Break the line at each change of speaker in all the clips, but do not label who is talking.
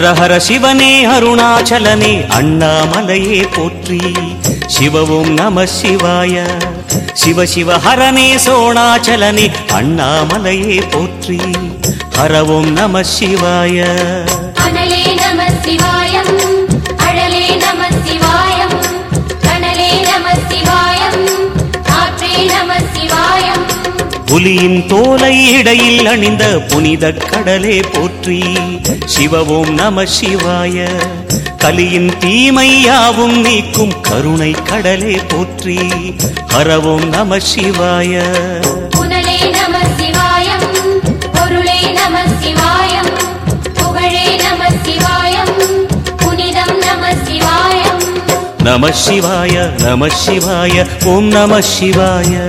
ஹர ஹர சிவனே அருணாச்சலனே அண்ணாமலையே போற்றி. சிவவும் நம சிவாய. சிவ சிவ ஹரனே சோணாச்சலனே அண்ணாமலையே போற்றி. ஹரவும் நம சிவாய.
நம சிவாய.
புலியின் தோலை இடையில் அணிந்த புனித கடலே போற்றி. சிவவோம் நம சிவாய. கலியின் தீமையாவும் நீக்கும் கருணை கடலே போற்றி. ஹரவோம் நம சிவாய.
நம
சிவாய நம சிவாய ஓம் நம சிவாய.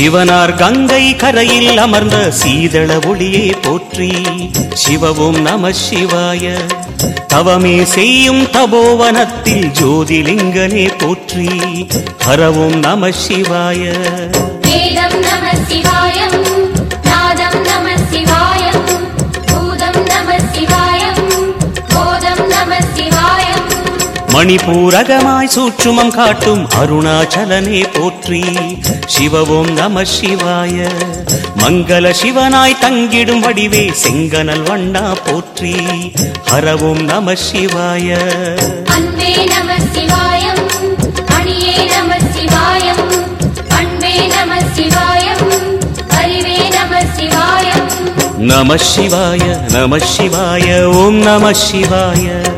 சிவனார் கங்கை கரையில் அமர்ந்த சீதள ஒளியே போற்றி சிவவும் நம சிவாய. தவமே செய்யும் தபோவனத்தில் ஜோதிலிங்கனே போற்றி ஹரவும் நம சிவாய.
நம சிவாயம்.
மணிபூரகமாய் சூற்றுமம் காட்டும் அருணாச்சலனே போற்றி. சிவவும் நம சிவாய. மங்கள சிவனாய் தங்கிடும் வடிவே செங்கனல் வண்ணா போற்றி. ஹரவும் நம சிவாய.
அன்பே நம சிவாயம் அணியே நம சிவாயம் அன்பே நம சிவாயம் அறிவே நம சிவாயம்.
நம சிவாய நம சிவாய ஓம் நம சிவாய.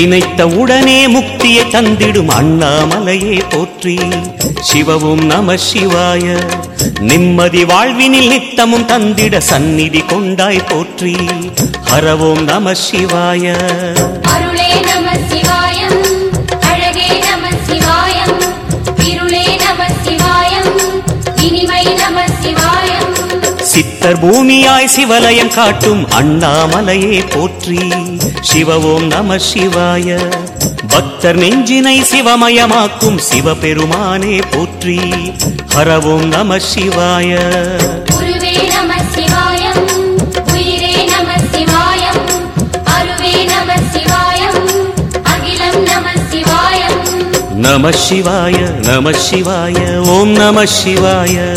நினைத்த உடனே முக்தியை தந்திடும் அண்ணாமலையே போற்றி. சிவவும் நம சிவாய நிம்மதி வாழ்வினில் நித்தமும் தந்திட சந்நிதி கொண்டாய் போற்றி. ஹரவோம் நம சிவாய.
அருளே நம சிவாயம்.
சித்தர் பூமியாய் சிவலயம் காட்டும் அண்ணாமலையே போற்றி. சிவவோம் நம சிவாய. பக்தர் நெஞ்சினை சிவமயமாக்கும் சிவபெருமானே போற்றி. ஹரவோம் நம சிவாய.
நம சிவாயம். நம
சிவாய நம சிவாய ஓம் நம சிவாய.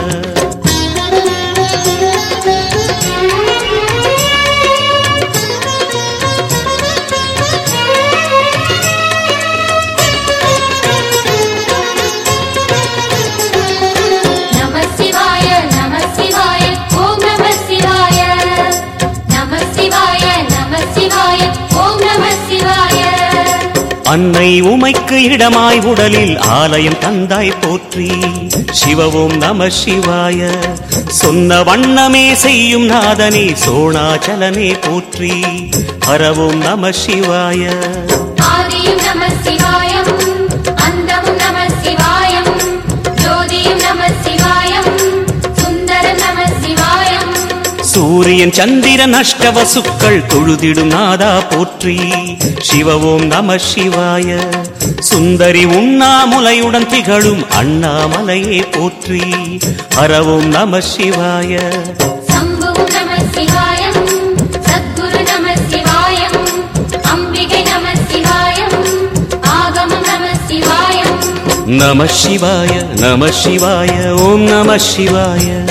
அன்னை உமைக்கு இடமாய் உடலில் ஆலயம் தந்தாய் போற்றி. சிவவும் நம சிவாய. சொன்ன வண்ணமே செய்யும் நாதனே சோணாச்சலனே போற்றி. ஹரவோம் நம சிவாய.
நம சிவாய.
சூரியன் சந்திரன் அஷ்டவசுக்கள் தொழுதிடும் நாதா போற்றி. சிவவோம் நம சிவாய. சுந்தரி உண்ணாமுலையுடன் திகழும் அண்ணாமலையே போற்றி. ஹரவோம் நம சிவாய.
நம
சிவாய நம சிவாய ஓம் நம சிவாய.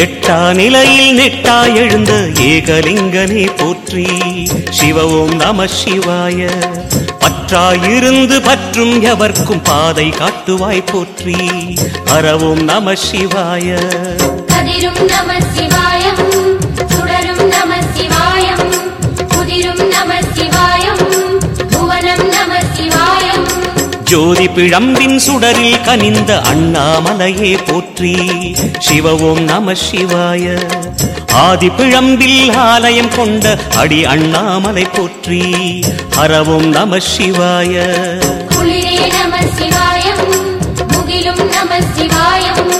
எட்டா நிலையில் நெட்டா எழுந்த ஏகலிங்கனே போற்றி. சிவ ஓம் நம சிவாய. பற்றாயிருந்து பற்றும் எவர்க்கும் பாதை காட்டுவாய் போற்றி. ஹரவோம் நம சிவாய. ஜோதி பிழம்பின் சுடரில் கனிந்த அண்ணாமலையே போற்றி. சிவ ஓம் நம சிவாய. ஆதி பிழம்பில் ஆலயம் கொண்ட அடி அண்ணாமலை போற்றி. ஹரவோம் நம சிவாய.
குளிரே நம சிவாயம். முகிலும் நம சிவாயம்.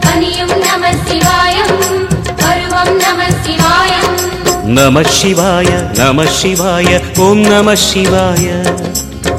பனியும் நம சிவாயம். பருவம் நம சிவாயம்.
நம சிவாய நம சிவாய ஓம் நம சிவாய.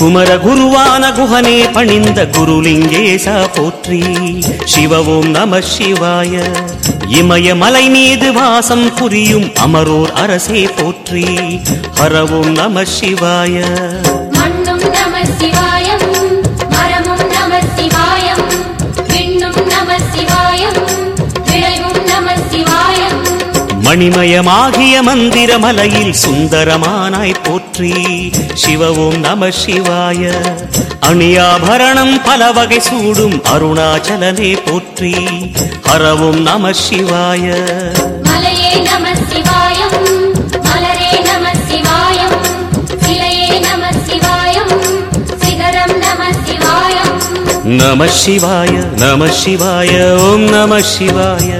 குமர குருவான குஹனே பணிந்த குருலிங்கேசா போற்றி. சிவவோம் நம சிவாய. இமயமலை மீது வாசம் புரியும் அமரோர் அரசே போற்றி. ஹரவோம் நம சிவாய. மணிமயமாகிய மந்திர மலையில் சுந்தரமானாய் போற்றி. சிவ ஓம் நம சிவாய. அணியாபரணம் பல வகை சூடும் அருணாச்சலனே போற்றி. ஹரவும் நம சிவாய.
மலையே நம சிவாயம். மலரே நம சிவாயம். சிலையே நம சிவாயம். சிகரம் நம சிவாயம்.
நம சிவாய நம சிவாய ஓம் நம சிவாய.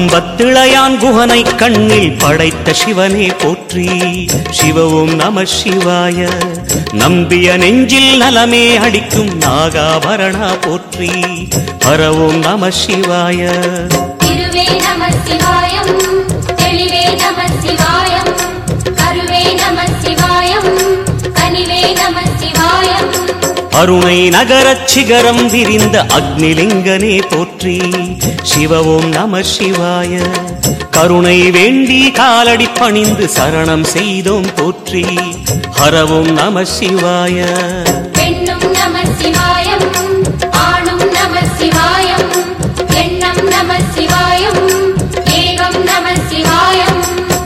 கம்பத்திளையான் குகனை கண்ணில் படைத்த சிவனே போற்றி. சிவவும் நம சிவாய நம்பிய நெஞ்சில் நலமே அடிக்கும் நாகாபரணா போற்றி. பரவும் நம சிவாய.
திருவே நம சிவாயம் தெளிவே நம சிவாய.
அருணை நகரச் சிகரம் விரிந்த அக்னிலிங்கனே போற்றி. சிவ ஓம் நம சிவாய. கருணை வேண்டி காலடி பணிந்து சரணம் செய்தோம் போற்றி. ஹரவோம் நம சிவாய.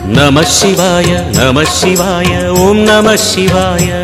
நம
சிவாய நம சிவாய ஓம் நம சிவாய.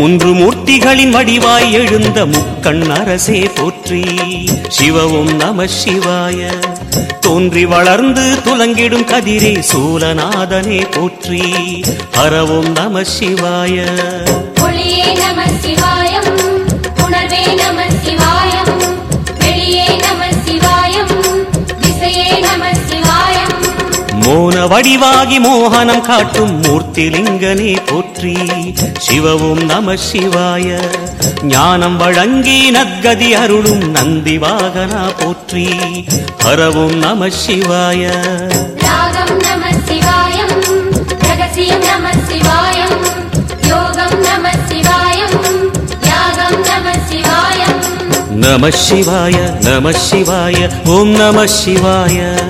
மூன்று மூர்த்திகளின் வடிவாய் எழுந்த முக்கண் அரசே போற்றி. சிவவும் நம சிவாய. தோன்றி வளர்ந்து துலங்கிடும் கதிரே சூலநாதனே போற்றி. ஹரவும் நம சிவாய. வடிவாகி மோகனம் காட்டும் மூர்த்திலிங்கனே போற்றி. சிவவும் நம சிவாய. ஞானம் வழங்கி நற்கதி அருளும் நந்தி வாகனா போற்றி. ஹரவும் நம சிவாய.
ராகம் நம சிவாயம் ரகசியம் நம சிவாயம் யோகம் நம சிவாயம் யாகம் நம சிவாயம்.
நம சிவாய நம சிவாய ஓம் நம சிவாய.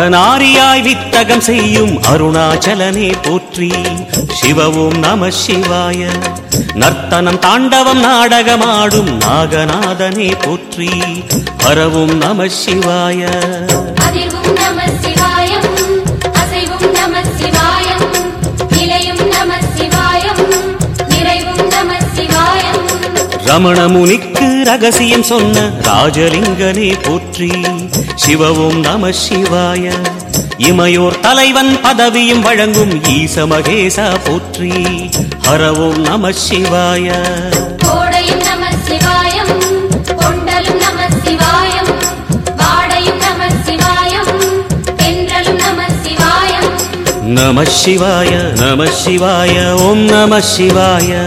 அர்த்தநாரியாய் வித்தகம் செய்யும் அருணாச்சலனே போற்றி. சிவவும் நம சிவாய. நர்த்தனம் தாண்டவம் நாடகமாடும் நாகநாதனே போற்றி. ஹரவும் நம சிவாய. ரமண முனிக்கு ரகசியம் சொன்ன ராஜலிங்கனே போற்றி. சிவவும் நம சிவாய. இமையோர் தலைவன் பதவியும் வழங்கும் ஈச மகேசா போற்றி. ஹரவும் நம சிவாய.
நம
சிவாய நம சிவாய ஓம் நம சிவாய.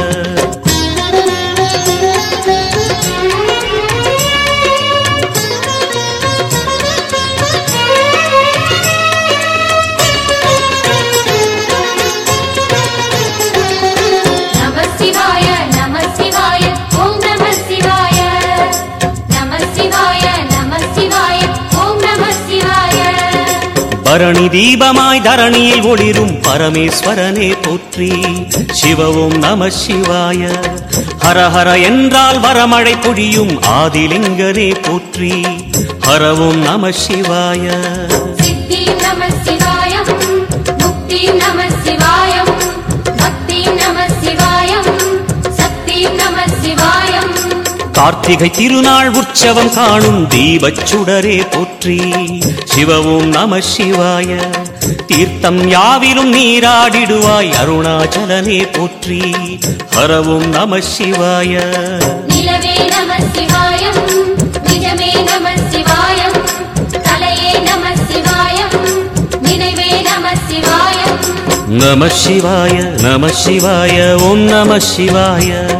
பரணி தீபமாய் தரணியில் ஒளிரும் பரமேஸ்வரனே போற்றி. சிவவும் நம சிவாய. ஹரஹர என்றால் வரமழை பொழியும் ஆதிலிங்கனே போற்றி. ஹரவும் நம சிவாய.
நம சிவாய
கார்த்திகை திருநாள் உற்சவம் காணும் தீபச் சுடரே போற்றி. சிவவும் நம சிவாய. தீர்த்தம் யாவிலும் நீராடிடுவாய் அருணாச்சலனே போற்றி. ஹரவும் நம சிவாய.
நம
சிவாய நம சிவாய ஓம் நம சிவாய.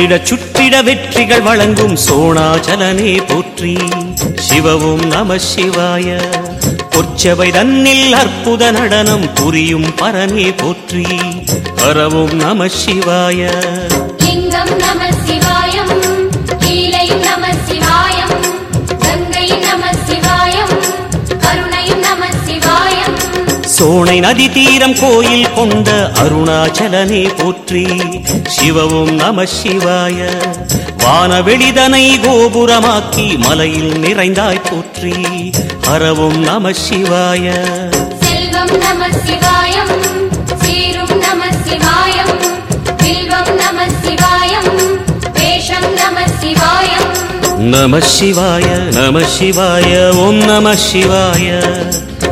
சுற்றிட சுற்றிட வெற்றிகள் வழங்கும் சோணாச்சலனே போற்றி. சிவவும் நம சிவாய. பொற்சவை தன்னில் அற்புத நடனம் புரியும் பரனே போற்றி. பரவும் நம சிவாய.
லிங்கம் நம
சோனை நதி தீரம் கோயில் கொண்ட அருணாச்சலனே போற்றி. சிவவும் நம சிவாய வானவெளிதனை கோபுரமாக்கி மலையில் நிறைந்தாய் போற்றி. ஹரவும் நம சிவாய.
செல்வம் நம சிவாயம் சீரும் நம சிவாயம் வில்வம் நம சிவாயம் வேஷம் நம சிவாயம்.
நம சிவாய நம சிவாய ஓம் நம சிவாய.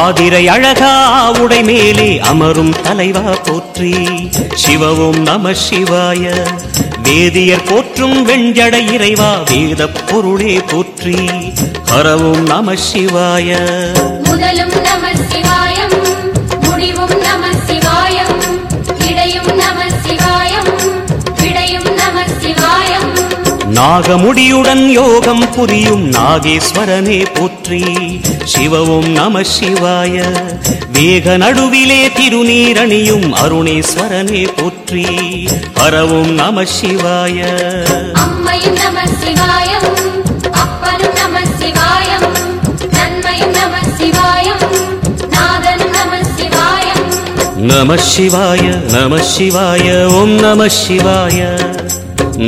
ஆதிரை அழகா உடை மேலே அமரும் தலைவா போற்றி. சிவவும் நம சிவாய. வேதியர் போற்றும் வெண்ஜடை இறைவா வேத பொருளே போற்றி. ஹரவும் நம சிவாய.
முதலும் நம சிவாயம் முடிவும் நம சிவாயம் இடையும் நம சிவாயம் விடையும் நம சிவாயம்.
நாகமுடியுடன் யோகம் புரியும் நாகேஸ்வரனே போற்றி. சிவவும் நம சிவாய வேக நடுவிலே திருநீரணியும் அருணேஸ்வரனே போற்றி ஹரவும் நம சிவாய
அம்மையும் நம சிவாயம் அப்பனும் நம சிவாயம் நன்மையும் நம சிவாயம் நாதனும் நம சிவாயம்
நம சிவாய நம சிவாய ஓம் நம சிவாய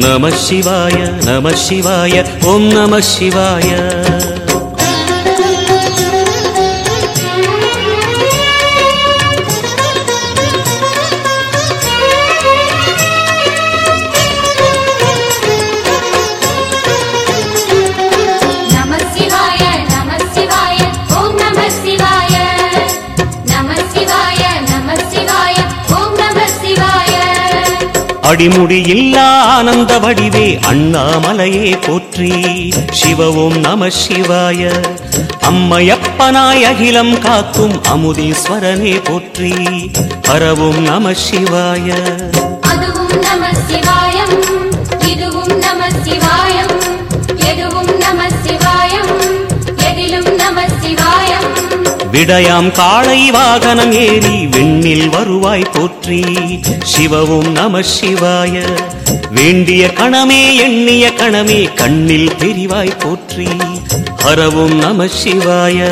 நம சிவாய நம சிவாய ஓம் நம அடிமுடி ஆனந்த வடிவே அண்ணாமலையே போற்றி. சிவவும் நம சிவாய. அம்மையப்பனாய் அகிலம் காக்கும் அமுதீஸ்வரனே போற்றி. பரவும் நம சிவாய.
அதுவும் நம சிவாயம். இதுவும்
விடயாம் காளை வாகனம் ஏறி விண்ணில் வருவாய் போற்றி. சிவவும் நம சிவாய. வேண்டிய கணமே எண்ணிய கணமே கண்ணில் தெரிவாய் போற்றி. ஹரவும் நம சிவாய.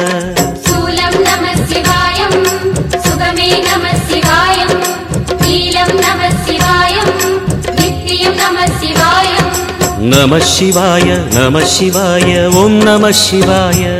நம
சிவாய நம சிவாய ஓம் நம சிவாய.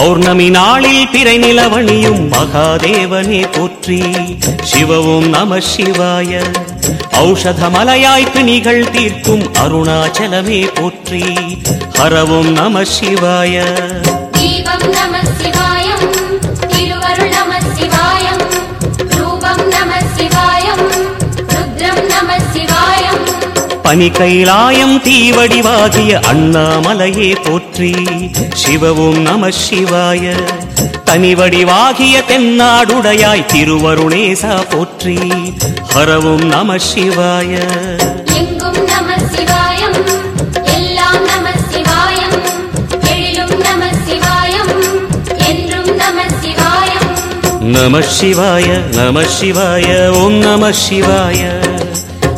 பௌர்ணமி நாளில் பிறை நிலவணியும் மகாதேவனே போற்றி. சிவவும் நம சிவாய. ஔஷதமலையாய் பிணிகள் தீர்க்கும் அருணாச்சலமே போற்றி. ஹரவும் நம சிவாய.
நம சிவாய.
பனி கைலாயம் தீவடிவாகிய அண்ணாமலையே போற்றி. சிவவும் நம சிவாய. தனிவடிவாகிய தென்னாடுடையாய் திருவருணேசா போற்றி. ஹரவும் நம சிவாய.
நம
சிவாய நம சிவாய ஓம் நம சிவாய.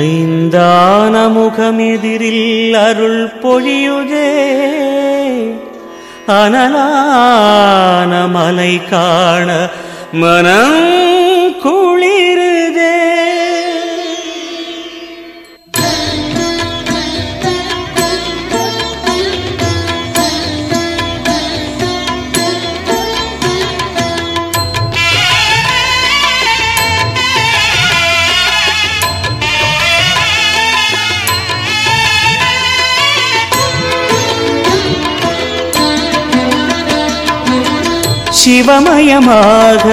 ஐந்தான முகமெதிரில் அருள் பொழியுதே அனலான மலை காண மனம் சிவமயமாக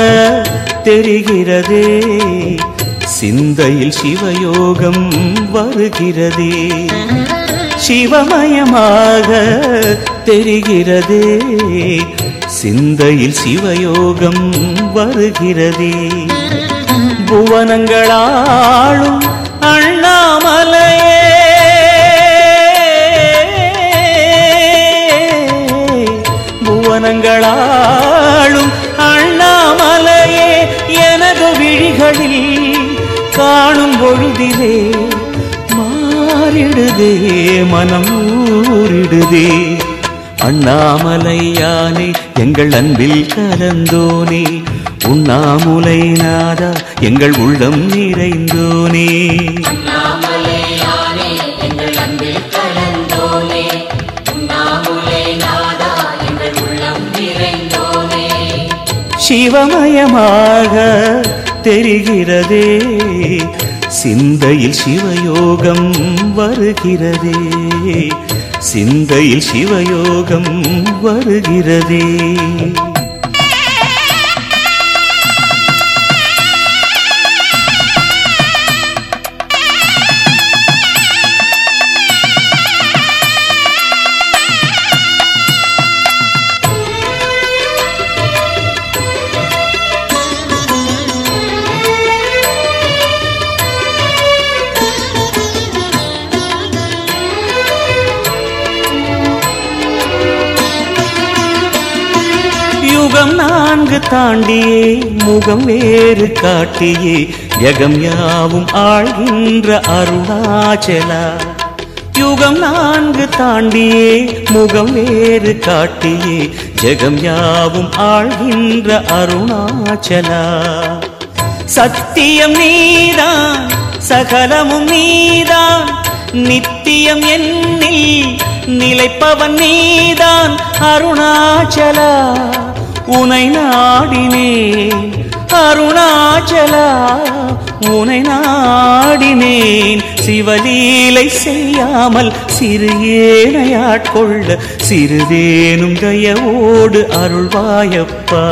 தெரிகிறதே. சிந்தையில் சிவயோகம் வருகிறதே. சிவமயமாக தெரிகிறதே. சிந்தையில் சிவயோகம் வருகிறதே. புவனங்களாளும் அண்ணாமலை பொழுதிலே மாறிடுதே மனம் நிறைந்தோனே.
அண்ணாமலையானே எங்கள் அன்பில் கலந்தோனே. உண்ணாமுலை நாதா எங்கள் உள்ளம் நிறைந்தோனே.
சிவமயமாக தெரிகிறதே. சிந்தையில் சிவயோகம் வருகிறதே. சிந்தையில் சிவயோகம் வருகிறதே. நான்கு தாண்டியே முகம் வேறு காட்டியே ஜகம் யாவும் ஆழ்கின்ற அருணாச்சலா. யுகம் நான்கு தாண்டியே முகம் வேறு காட்டியே ஜகம் யாவும் ஆழ்கின்ற அருணாச்சலா. சத்தியம் நீதான் சகலமும் நீதான் நித்தியம் என்னில் நிலைப்பவன் நீதான் அருணாச்சலா. உனை நாடினேன் அருணாச்சலா உனை நாடினேன். சிவலீலை செய்யாமல் சிறு ஏனையாட்கொள்ள சிறிதேனும் தயவோடு அருள்வாயப்பா.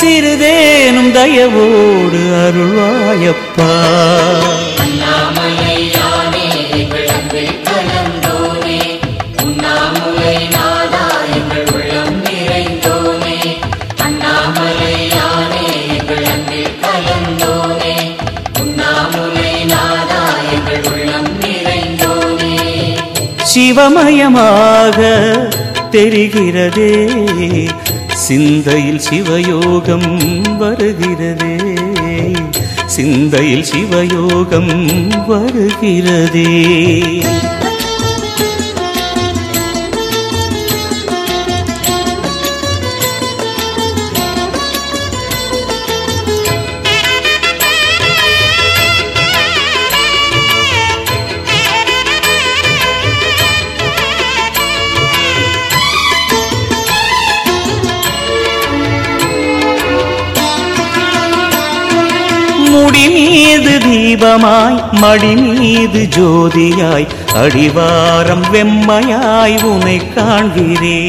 சிறிதேனும் தயவோடு அருள்வாயப்பா.
அண்ணாமலையானே
சிவமயமாக தெரிகிறதே. சிந்தையில் சிவயோகம் வருகிறதே. சிந்தையில் சிவயோகம் வருகிறதே. தீபமாய் மடி மீது ஜோதியாய் அடிவாரம் வெம்மையாய் உனை காண்கிறே.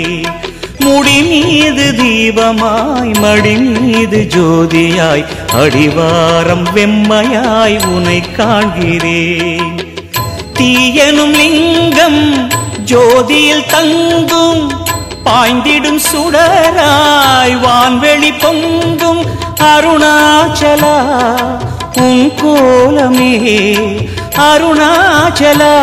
முடி மீது தீபமாய் மடி மீது ஜோதியாய் அடிவாரம் வெம்மையாய் உனை காண்கிறேன் தீயனும் லிங்கம் ஜோதியில் தங்கும் பாய்ந்திடும் சுடராய் வான்வெளி பொங்கும் அருணாச்சலா உன் கோலமே அருணாச்சலா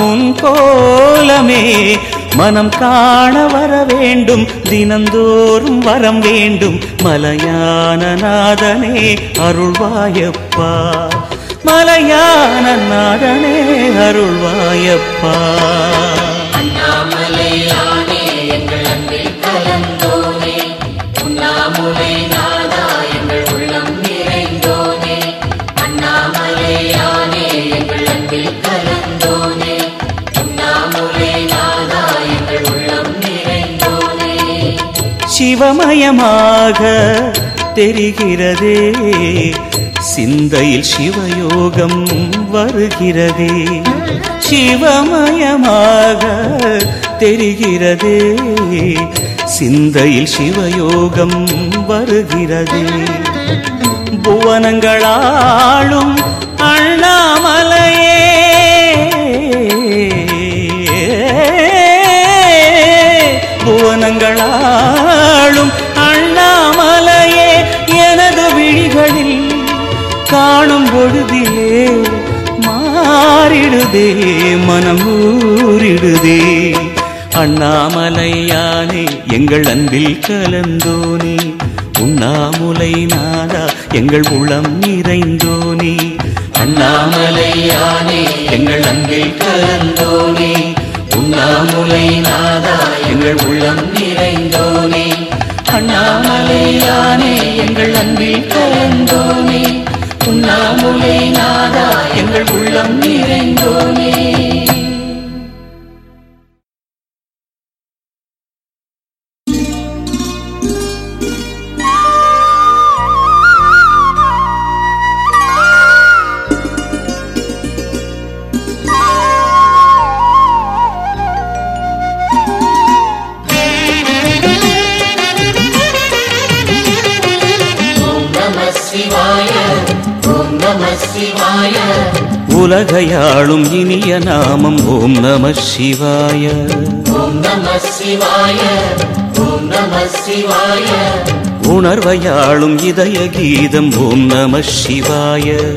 உன் கோலமே. மனம் காண வர வேண்டும் தினந்தோறும் வரம் வேண்டும். மலையான நாதனே அருள்வாயப்பா. மலையான நாதனே அருள்வாயப்பா. சிவமயமாக தெரிகிறதே. சிந்தையில் சிவயோகம் வருகிறதே. சிவமயமாக தெரிகிறதே. சிந்தையில் சிவயோகம் வருகிறதே. புவனங்களாளும் அண்ணாமலையே பொழுதிலே மாறிடுதே மனம் ஊறிடுதே. அண்ணாமலையானே எங்கள் அன்பில் கலந்தோனே. உண்ணாமுலை நாதா எங்கள் உளம் நிறைந்தோனே. அண்ணாமலையானே எங்கள் அன்பில் கலந்தோனே. உண்ணாமுலை நாதா எங்கள் உள்ளம் நிறைந்தோனே. அண்ணாமலையானே எங்கள் அன்பில் கலந்தோனே. உண்ணாமுலை நாதா எங்கள் உள்ளம்
நிறைந்தோமே.
உலகையாளும் இனிய நாமம். ஓம் நம சிவாய.
ஓம் நம சிவாய. ஓம் நம சிவாய.
உணர்வையாளும் இதய கீதம். ஓம் நம சிவாய.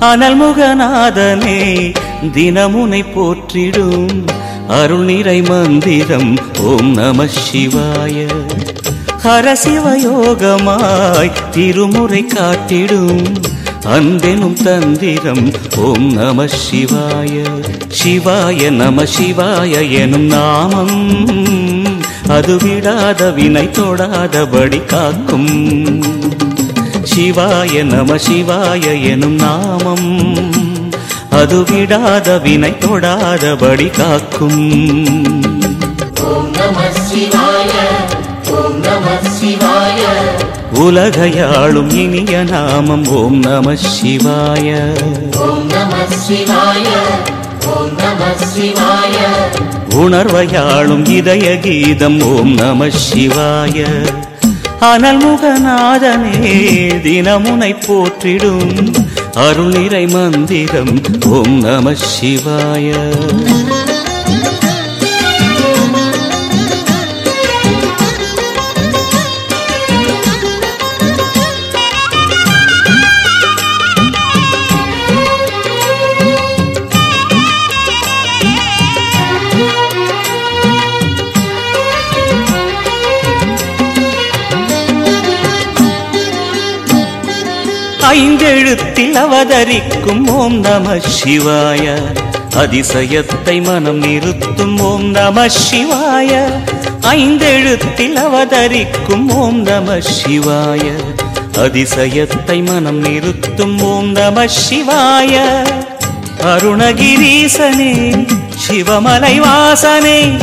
அனல்முகநாதனே தினமுனை போற்றிடும். அருள் நிறை மந்திரம். ஓம் நம சிவாய. ஹரசிவயோகமாய் திருமுறை காட்டிடும். அந்தெனும் தந்திரம் ஓம் நம சிவாய சிவாய நம சிவாய எனும் நாமம். அது விடாத வினை தொடாதபடி காக்கும். சிவாய நம சிவாய எனும் நாமம். அது விடாத வினை தொடாதபடி காக்கும்.
ஓம் நம சிவாய ஓம் நம சிவாய.
உலகையாளும் இனிய நாமம். ஓம் நம சிவாய. உணர்வையாளும் இதய கீதம். ஓம் நம சிவாய. அனல்முகநாதனே தினமுனை போற்றிடும். அருள் நிறை மந்திரம். ஓம் நம சிவாய. ஐந்தெழுத்தில் அவதரிக்கும் ஓம் நம சிவாய. அதிசயத்தை மனம் நிறுத்தும் ஓம் நம சிவாய. ஐந்தெழுத்தில் அவதரிக்கும் ஓம் நம சிவாய. அதிசயத்தை மனம் நிறுத்தும் ஓம் நம சிவாய. அருணகிரீசனே சிவமலை வாசனே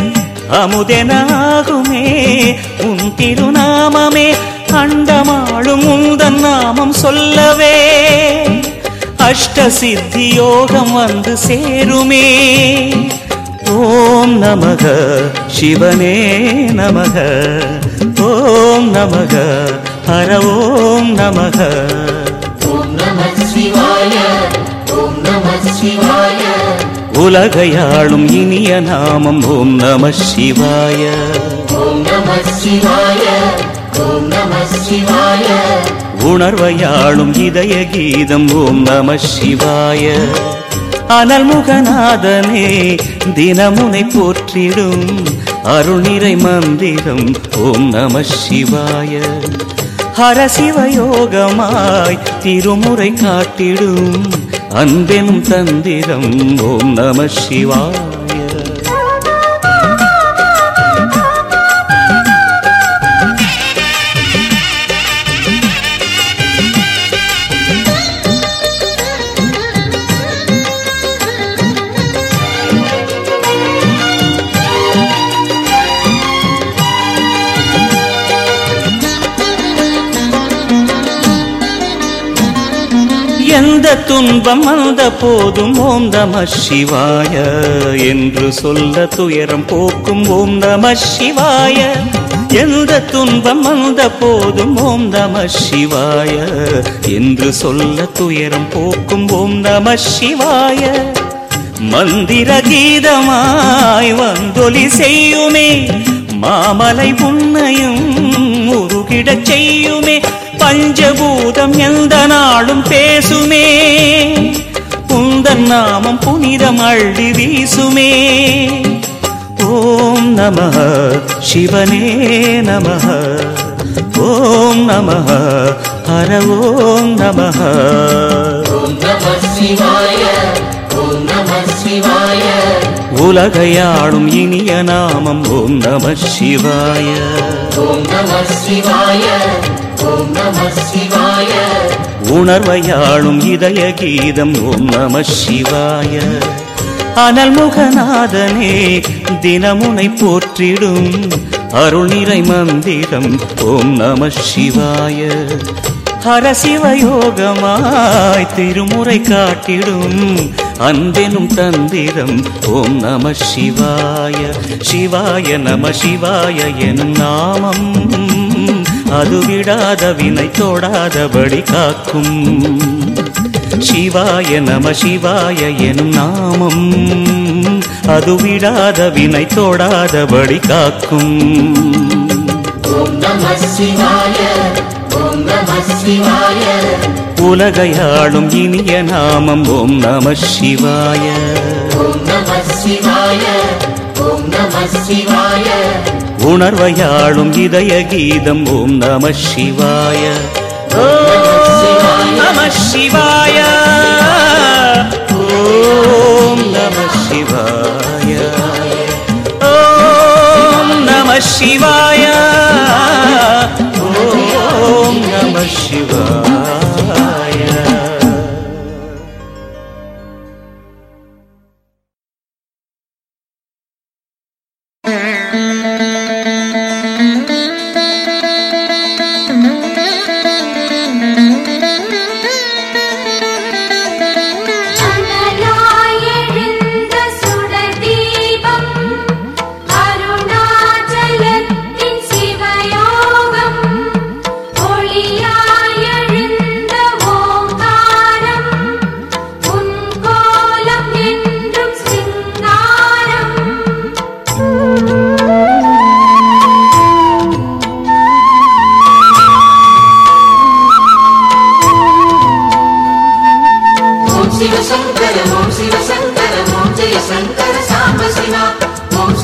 அமுதெனாகுமே உன் திருநாமமே அண்டமாளும் உந்தன் நாமம் சொல்லவே. அஷ்ட சித்தி யோகம் வந்து சேருமே. ஓம் நமக சிவனே நமக. ஓம் நமக ஹர ஓம் நமக.
ஓம் நம சிவாய ஓம் நம சிவாய.
உலகையாளும் இனிய நாமம் ஓம் நம சிவாய.
ஓம் நம சிவாய ஓம் நம சிவாய.
உணர்வையாளும் இதய கீதம் ஓம் நம சிவாய. அனல்முகநாதனே தினமுனை போற்றிடும் அருள் மந்திரம் ஓம் நம சிவாய. ஹரசிவயோகமாய் திருமுறை காட்டிடும் அன்பெனும் தந்திரம் ஓம் நம சிவாய. எந்த துன்பம் வந்த போதும். ஓம் நம சிவாய என்று சொல்ல துயரம் போக்கும். ஓம் நம சிவாய எந்த துன்பம் வந்த போதும். ஓம் நம சிவாய என்று சொல்ல துயரம் போக்கும். ஓம் நம சிவாய மந்திர கீதமாய் வந்தொலி செய்யுமே. மாமலை புன்னையும் உருகிடச் செய்யுமே. பஞ்சபூதம் எந்த நாளும் பேசுமே. உந்தன் நாமம் புனிதம் அள்ளி வீசுமே. ஓம் நம சிவனே நம ஓம் நம ஹர ஓம் நம உலகையாளும் இனிய நாமம் ஓம் நம சிவாய.
ஓம் நம சிவாய
உணர்வையாளும் இதய கீதம் ஓம் நம சிவாய. அனல் முகநாதனே தினமுனை போற்றிடும் அருள் நிறை மந்திரம் ஓம் நம சிவாய. ஹரசிவயோகமாய் திருமுறை காட்டிடும் அன்பெனும் தந்திரம் ஓம் நம சிவாய. சிவாய நம சிவாய எனும் நாமம். அது விடாத வினை தொடாதபடி காக்கும். சிவாய நம சிவாய எனும் நாமம். அது விடாத வினை தொடாதபடி காக்கும். உலகையாளும் இனிய நாமம் ஓம் நம சிவாய.
ஓம் நம சிவாய ஓம் நம சிவாய.
உணர்வையாளும் இதய கீதம் ஓம் நம சிவாய. நம சிவாய. ஓம் நம சிவாய. ஓம் நம சிவாய. ஓம் நம சிவாய.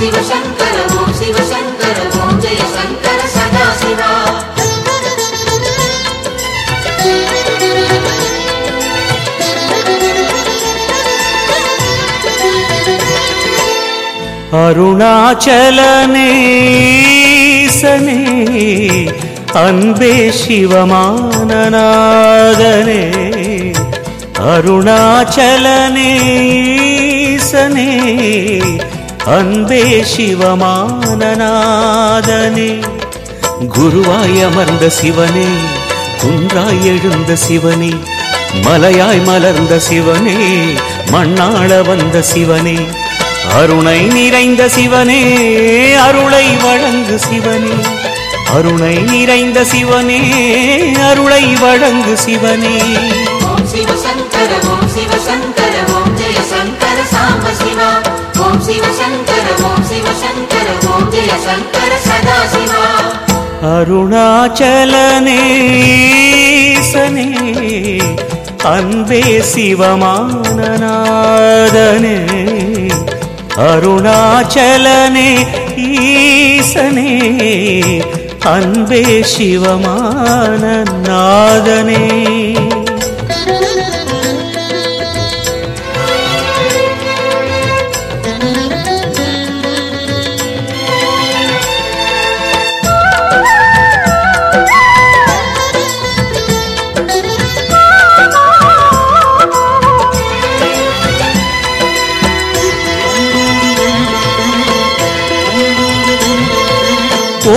ஓம் சிவசங்கர ஓம் சிவசங்கர ஓம் ஜெய சங்கர சதா சிவா
அருணாச்சலனேசனே அன்பே சிவமானநாதனே அருணாச்சலனேசனே அன்பே சிவமானநாதனே. குருவாய் அமர்ந்த சிவனே குன்றாய் எழுந்த சிவனே மலையாய் மலர்ந்த சிவனே மண்ணாள வந்த சிவனே அருணை நிறைந்த சிவனே அருளை வழங்கு சிவனே. அருணை நிறைந்த சிவனே அருளை வழங்கு சிவனே.
சிவசங்கர ஓம் சிவசங்கர ஓம் ஜெய சங்கர சாம்ப சிவா. ஓம் சிவசங்கர ஓம் சிவசங்கர ஓம் ஜெய சங்கர சதா சிவா
அருணாச்சலனேசனே அன்பே சிவமானநாதனே அருணாச்சலனே ஈசனே அன்பே சிவமானநாதனே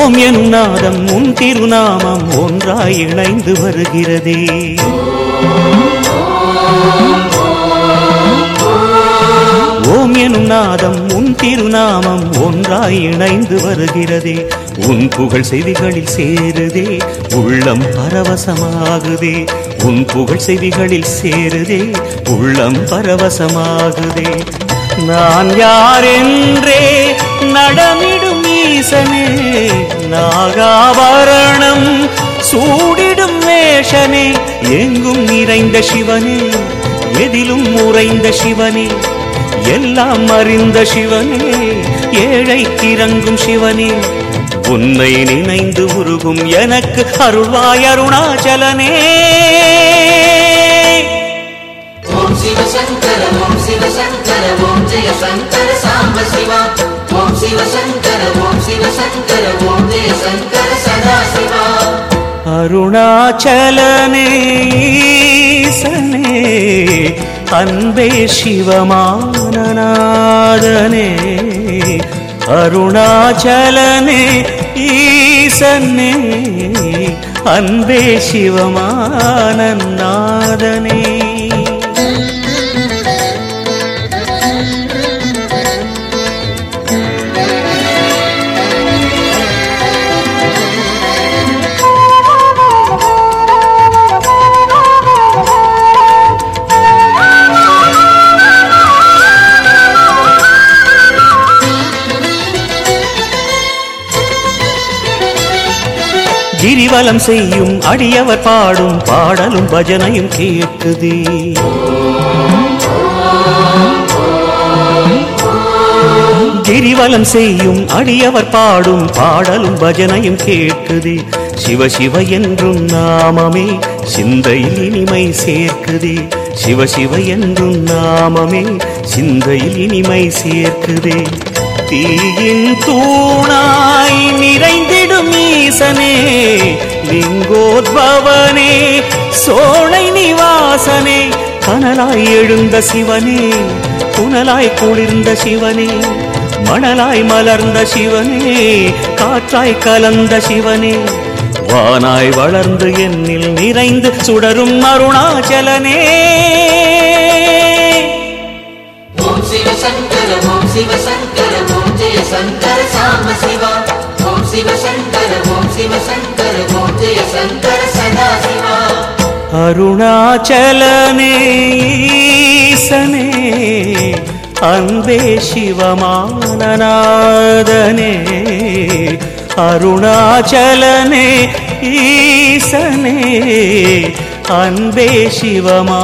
ஓம் எனும் நாதம் உன் திருநாமம் ஒன்றாய் இணைந்து வருகிறதே.
ஓம்
ஓம் எனும் நாதம் உன் திருநாமம் ஒன்றாய் இணைந்து வருகிறதே. உன் புகழ் செவிகளில் சேருதே உள்ளம் பரவசமாகுதே. உன் புகழ் செவிகளில் சேருதே உள்ளம் பரவசமாகுதே. நான் யாரென்றே நடமிட ஈசனே நாகாபரணம் சூடிடும் மேஷனே எங்கும் நிறைந்த சிவனே எதிலும் உறைந்த சிவனே எல்லாம் அறிந்த சிவனே ஏழை கிறங்கும் சிவனே. உன்னை நினைந்து உருகும் எனக்கு அருள்வாய் அருணாச்சலனே.
शिवशङ्कर ॐ शिवशङ्कर ॐ जय शङ्कर साम्ब शिवा। ॐ शिवशङ्कर ॐ शिवशङ्कर ॐ जय शङ्कर सदा शिवा
अरुणाचलने सने अन्बे शिवमाननादने। अरुणाचलने ईसने अन्बे शिवमानन्नादने கிரிவலம் செய்யும் அடியவர் பாடும் பாடலும் பஜனையும் கேட்குதே. கிரிவலம் செய்யும் அடியவர் பாடும் பாடலும் பஜனையும் கேட்குதே. சிவ சிவ என்றும் நாமமே சிந்தையில் இனிமை சேர்க்குதே. சிவ சிவ என்றும் நாமமே சிந்தையில் இனிமை சேர்க்குதே. தீயின் தூணாய் நிறைந்திடும் ஈசனே லிங்கோத்பவனே சோழை நிவாசனே கனலாய் எழுந்த சிவனே புனலாய் குளிர்ந்த சிவனே மணலாய் மலர்ந்த சிவனே காற்றாய் கலந்த சிவனே. வானாய் வளர்ந்து என்னில் நிறைந்து சுடரும் அருணாச்சலனே.
शिवशङ्कर ॐ शिवशङ्कर ॐ जय शङ्कर साम शिव। ॐ शिवशङ्कर ॐ शिवशङ्कर ॐ जय शङ्कर सदा शिवाङ्करंकर
अरुणाचलने सने अन्द्वे शिवमाननादने। अरुणाचलने ईसने अन्वे शिवमाननादने।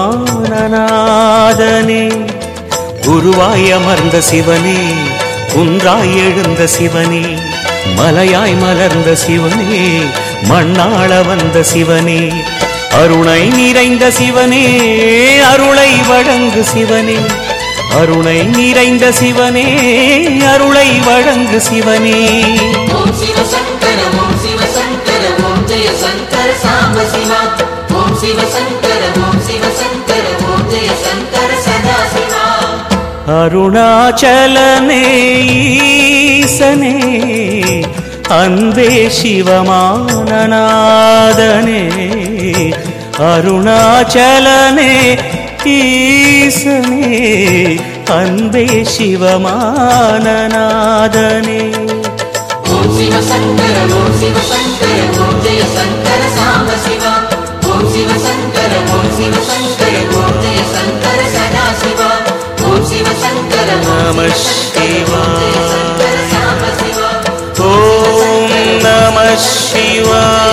குருவாய் அமர்ந்த சிவனே குன்றாய் எழுந்த சிவனே மலையாய் மலர்ந்த சிவனே மண்ணாள வந்த சிவனே அருணை நிறைந்த சிவனே அருளை வழங்கு சிவனே அருணை நிறைந்த சிவனே அருளை வழங்கு சிவனே.
ஓம் சிவசங்கர ஓம் சிவசங்கர ஓம் ஜெய சங்கர சாம்ப சிவா. ஓம் சிவசங்கர ஓம் अरुणाचलनेसने अन्वे शिवमाननादने अरुणाचलने ईसने अन्वे शिवमाननादने।
शिव।
शङ्कर शिव शङ्कर सदा शिव। नमः शिवा।
ॐ नमः शिवा।